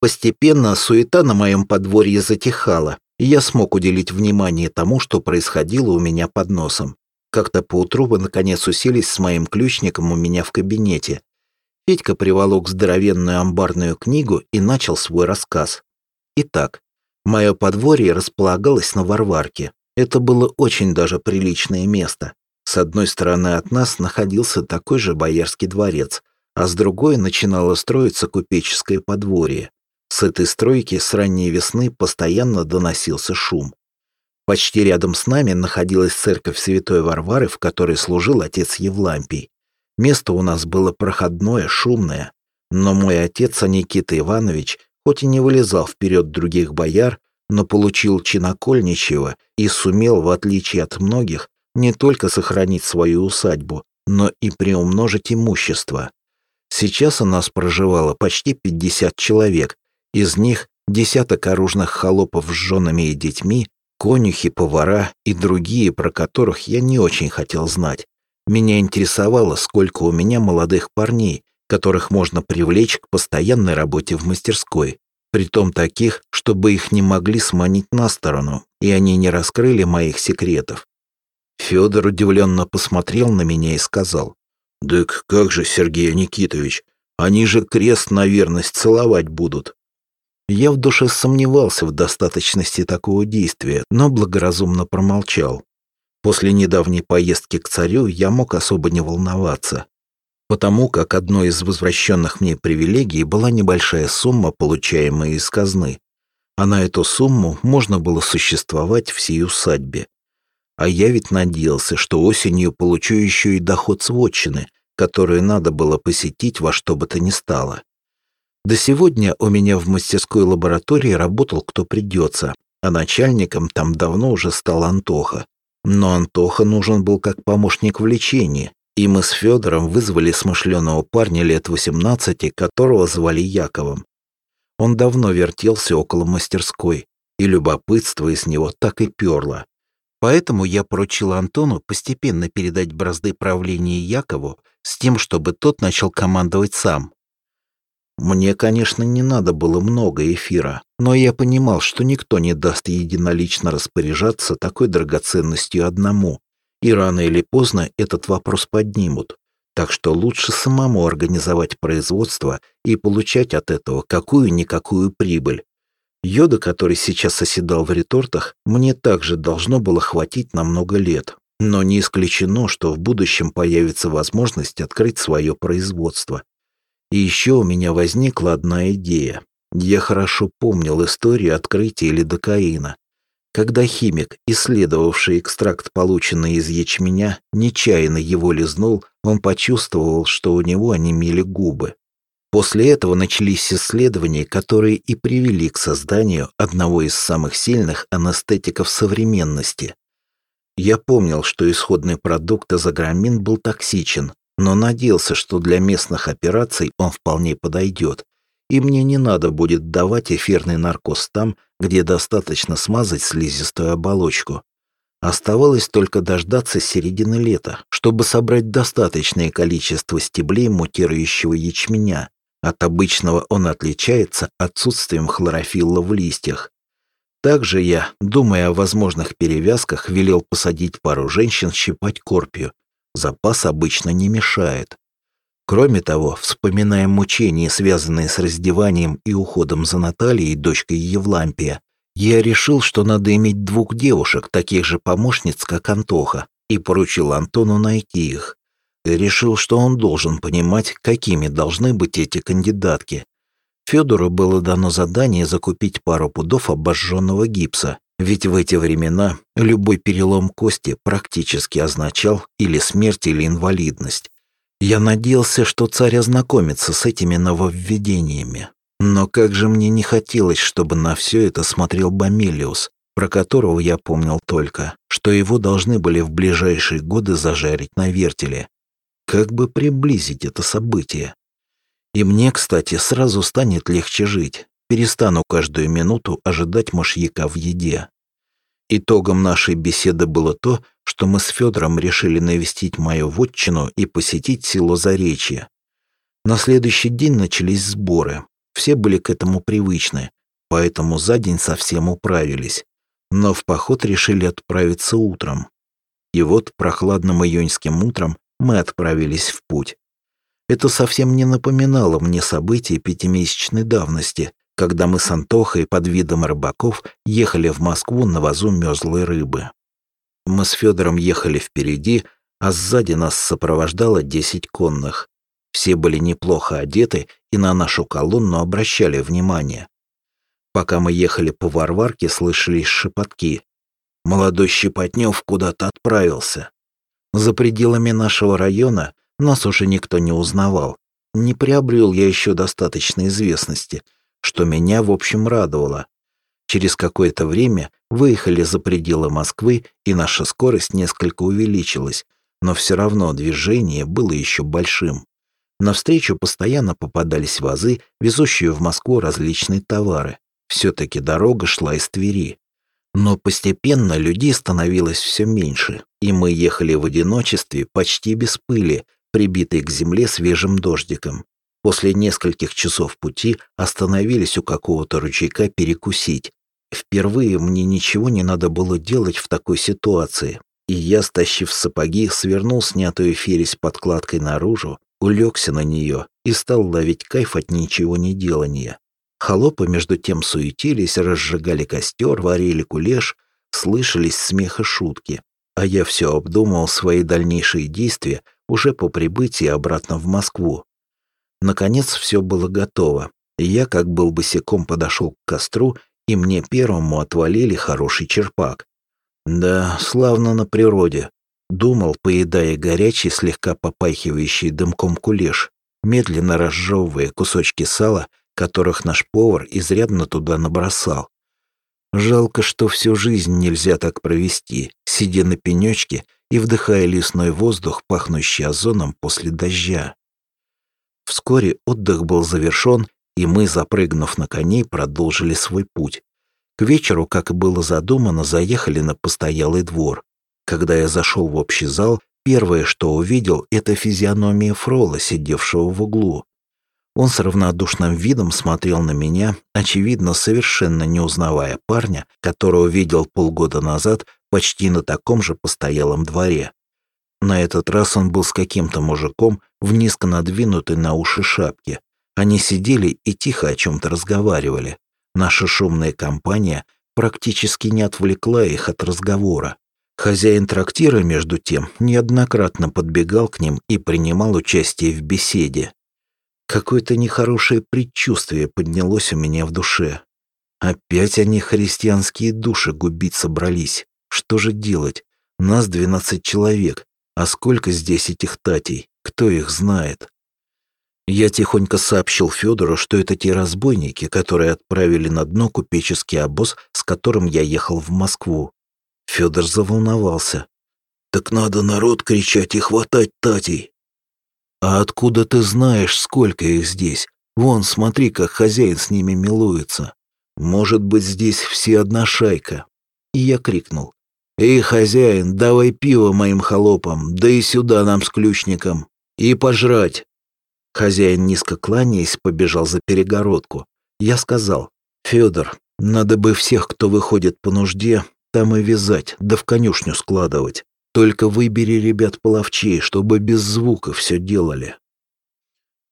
Постепенно суета на моем подворье затихала, и я смог уделить внимание тому, что происходило у меня под носом. Как-то поутру вы наконец уселись с моим ключником у меня в кабинете. Петька приволок здоровенную амбарную книгу и начал свой рассказ. Итак, мое подворье располагалось на Варварке. Это было очень даже приличное место. С одной стороны от нас находился такой же боярский дворец, а с другой начинало строиться купеческое подворье. С этой стройки с ранней весны постоянно доносился шум. Почти рядом с нами находилась церковь Святой Варвары, в которой служил отец Евлампий. Место у нас было проходное, шумное, но мой отец, Никита Иванович, хоть и не вылезал вперед других бояр, но получил чинокольничьего и сумел, в отличие от многих, не только сохранить свою усадьбу, но и приумножить имущество. Сейчас у нас проживало почти 50 человек, из них десяток оружных холопов с женами и детьми, конюхи, повара и другие, про которых я не очень хотел знать. Меня интересовало, сколько у меня молодых парней, которых можно привлечь к постоянной работе в мастерской, притом таких, чтобы их не могли сманить на сторону, и они не раскрыли моих секретов. Федор удивленно посмотрел на меня и сказал, «Так как же, Сергей Никитович, они же крест на верность целовать будут». Я в душе сомневался в достаточности такого действия, но благоразумно промолчал. После недавней поездки к царю я мог особо не волноваться, потому как одной из возвращенных мне привилегий была небольшая сумма, получаемая из казны, а на эту сумму можно было существовать всей усадьбе. А я ведь надеялся, что осенью получу еще и доход с вотчины, которую надо было посетить во что бы то ни стало. До сегодня у меня в мастерской лаборатории работал кто придется, а начальником там давно уже стал Антоха. Но Антоха нужен был как помощник в лечении, и мы с Федором вызвали смышленого парня лет 18, которого звали Яковом. Он давно вертелся около мастерской, и любопытство из него так и перло. Поэтому я поручил Антону постепенно передать бразды правления Якову с тем, чтобы тот начал командовать сам. Мне, конечно, не надо было много эфира, но я понимал, что никто не даст единолично распоряжаться такой драгоценностью одному, и рано или поздно этот вопрос поднимут. Так что лучше самому организовать производство и получать от этого какую-никакую прибыль. Йода, который сейчас оседал в ретортах, мне также должно было хватить на много лет. Но не исключено, что в будущем появится возможность открыть свое производство. И еще у меня возникла одна идея. Я хорошо помнил историю открытия лидокаина. Когда химик, исследовавший экстракт, полученный из ячменя, нечаянно его лизнул, он почувствовал, что у него онемели губы. После этого начались исследования, которые и привели к созданию одного из самых сильных анестетиков современности. Я помнил, что исходный продукт азограмин был токсичен, но надеялся, что для местных операций он вполне подойдет, и мне не надо будет давать эфирный наркоз там, где достаточно смазать слизистую оболочку. Оставалось только дождаться середины лета, чтобы собрать достаточное количество стеблей мутирующего ячменя. От обычного он отличается отсутствием хлорофилла в листьях. Также я, думая о возможных перевязках, велел посадить пару женщин щипать корпию, запас обычно не мешает. Кроме того, вспоминая мучения, связанные с раздеванием и уходом за Натальей, дочкой Евлампия, я решил, что надо иметь двух девушек, таких же помощниц, как Антоха, и поручил Антону найти их. Решил, что он должен понимать, какими должны быть эти кандидатки. Федору было дано задание закупить пару пудов обожженного гипса, ведь в эти времена любой перелом кости практически означал или смерть, или инвалидность. Я надеялся, что царь ознакомится с этими нововведениями. Но как же мне не хотелось, чтобы на все это смотрел Бомелиус, про которого я помнил только, что его должны были в ближайшие годы зажарить на вертеле. Как бы приблизить это событие? И мне, кстати, сразу станет легче жить, Перестану каждую минуту ожидать мышьяка в еде. Итогом нашей беседы было то, что мы с Федором решили навестить мою вотчину и посетить село Заречье. На следующий день начались сборы. Все были к этому привычны, поэтому за день совсем управились. Но в поход решили отправиться утром. И вот прохладным июньским утром мы отправились в путь. Это совсем не напоминало мне события пятимесячной давности, когда мы с Антохой под видом рыбаков ехали в Москву на вазу мерзлой рыбы. Мы с Федором ехали впереди, а сзади нас сопровождало десять конных. Все были неплохо одеты и на нашу колонну обращали внимание. Пока мы ехали по Варварке, слышались шепотки. Молодой Щепотнев куда-то отправился. За пределами нашего района нас уже никто не узнавал. Не приобрел я еще достаточной известности, что меня, в общем, радовало. Через какое-то время выехали за пределы Москвы, и наша скорость несколько увеличилась, но все равно движение было еще большим. Навстречу постоянно попадались вазы, везущие в Москву различные товары. Все-таки дорога шла из Твери. Но постепенно людей становилось все меньше, и мы ехали в одиночестве почти без пыли, прибитой к земле свежим дождиком. После нескольких часов пути остановились у какого-то ручейка перекусить. Впервые мне ничего не надо было делать в такой ситуации, и я, стащив сапоги, свернул снятую фересь подкладкой наружу, улегся на нее и стал ловить кайф от ничего не делания. Холопы между тем суетились, разжигали костер, варили кулеш, слышались смех и шутки. А я все обдумывал свои дальнейшие действия уже по прибытии обратно в Москву. Наконец все было готово. Я, как был босиком, подошел к костру, и мне первому отвалили хороший черпак. Да, славно на природе. Думал, поедая горячий, слегка попахивающий дымком кулеш, медленно разжевывая кусочки сала, которых наш повар изрядно туда набросал. Жалко, что всю жизнь нельзя так провести, сидя на пенечке и вдыхая лесной воздух, пахнущий озоном после дождя. Вскоре отдых был завершен, и мы, запрыгнув на коней, продолжили свой путь. К вечеру, как и было задумано, заехали на постоялый двор. Когда я зашел в общий зал, первое, что увидел, это физиономия Фрола, сидевшего в углу. Он с равнодушным видом смотрел на меня, очевидно, совершенно не узнавая парня, которого видел полгода назад почти на таком же постоялом дворе. На этот раз он был с каким-то мужиком в низко надвинутой на уши шапке. Они сидели и тихо о чем-то разговаривали. Наша шумная компания практически не отвлекла их от разговора. Хозяин трактира, между тем, неоднократно подбегал к ним и принимал участие в беседе. Какое-то нехорошее предчувствие поднялось у меня в душе. Опять они христианские души губить собрались. Что же делать? Нас двенадцать человек. А сколько здесь этих татей? Кто их знает? Я тихонько сообщил Федору, что это те разбойники, которые отправили на дно купеческий обоз, с которым я ехал в Москву. Федор заволновался. «Так надо народ кричать и хватать татей!» «А откуда ты знаешь, сколько их здесь? Вон, смотри, как хозяин с ними милуется. Может быть, здесь все одна шайка». И я крикнул. «Эй, хозяин, давай пиво моим холопам, да и сюда нам с ключником. И пожрать». Хозяин, низко кланяясь, побежал за перегородку. Я сказал, «Федор, надо бы всех, кто выходит по нужде, там и вязать, да в конюшню складывать. Только выбери ребят половчей, чтобы без звука все делали.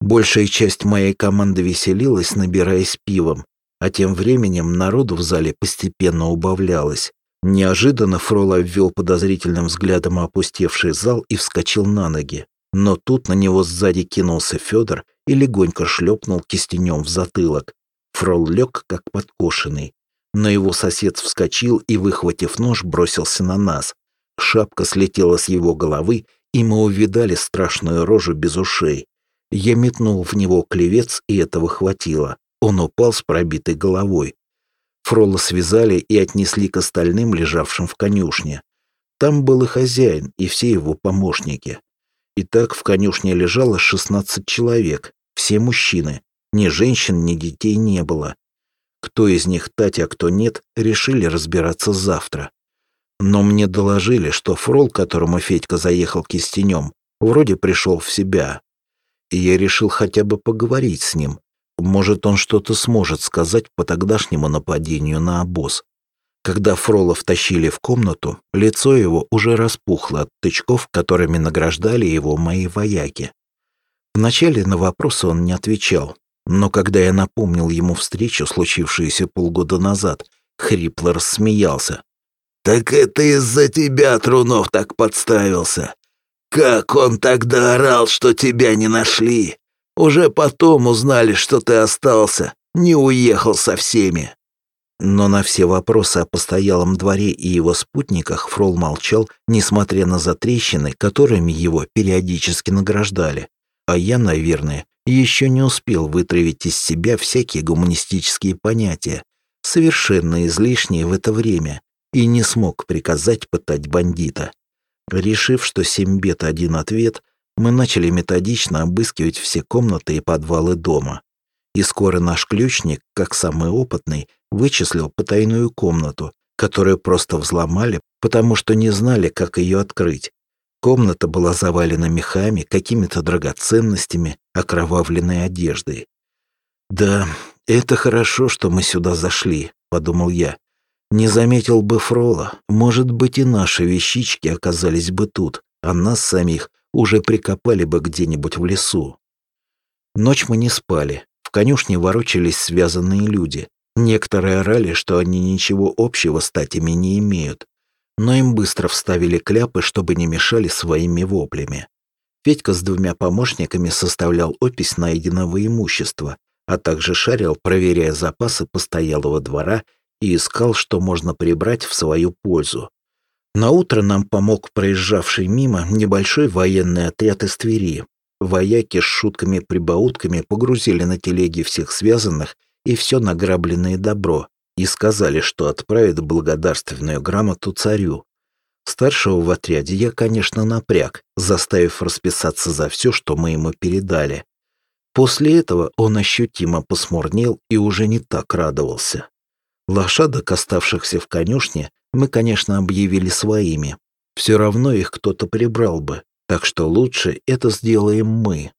Большая часть моей команды веселилась, набираясь пивом, а тем временем народу в зале постепенно убавлялось. Неожиданно Фрол обвел подозрительным взглядом опустевший зал и вскочил на ноги. Но тут на него сзади кинулся Федор и легонько шлепнул кистенем в затылок. Фрол лег, как подкошенный. Но его сосед вскочил и, выхватив нож, бросился на нас. Шапка слетела с его головы, и мы увидали страшную рожу без ушей. Я метнул в него клевец, и этого хватило. Он упал с пробитой головой. Фрола связали и отнесли к остальным, лежавшим в конюшне. Там был и хозяин, и все его помощники. И так в конюшне лежало 16 человек, все мужчины. Ни женщин, ни детей не было. Кто из них Татя, а кто нет, решили разбираться завтра. Но мне доложили, что фрол, которому Федька заехал кистенем, вроде пришел в себя. И я решил хотя бы поговорить с ним. Может, он что-то сможет сказать по тогдашнему нападению на обоз. Когда Фрола втащили в комнату, лицо его уже распухло от тычков, которыми награждали его мои вояки. Вначале на вопросы он не отвечал, но когда я напомнил ему встречу, случившуюся полгода назад, хрипло рассмеялся. «Так это из-за тебя Трунов так подставился. Как он тогда орал, что тебя не нашли. Уже потом узнали, что ты остался, не уехал со всеми». Но на все вопросы о постоялом дворе и его спутниках Фрол молчал, несмотря на затрещины, которыми его периодически награждали. А я, наверное, еще не успел вытравить из себя всякие гуманистические понятия, совершенно излишние в это время, и не смог приказать пытать бандита. Решив, что семь бед один ответ, мы начали методично обыскивать все комнаты и подвалы дома. И скоро наш ключник, как самый опытный, вычислил потайную комнату, которую просто взломали, потому что не знали, как ее открыть. Комната была завалена мехами, какими-то драгоценностями, окровавленной одеждой. «Да, это хорошо, что мы сюда зашли», — подумал я. «Не заметил бы Фрола, может быть, и наши вещички оказались бы тут, а нас самих уже прикопали бы где-нибудь в лесу». Ночь мы не спали. В конюшне ворочались связанные люди. Некоторые орали, что они ничего общего с татями не имеют, но им быстро вставили кляпы, чтобы не мешали своими воплями. Федька с двумя помощниками составлял опись найденного имущества, а также шарил, проверяя запасы постоялого двора и искал, что можно прибрать в свою пользу. На утро нам помог проезжавший мимо небольшой военный отряд из Твери. Вояки с шутками-прибаутками погрузили на телеги всех связанных и все награбленное добро, и сказали, что отправят благодарственную грамоту царю. Старшего в отряде я, конечно, напряг, заставив расписаться за все, что мы ему передали. После этого он ощутимо посмурнел и уже не так радовался. Лошадок, оставшихся в конюшне, мы, конечно, объявили своими. Все равно их кто-то прибрал бы, так что лучше это сделаем мы.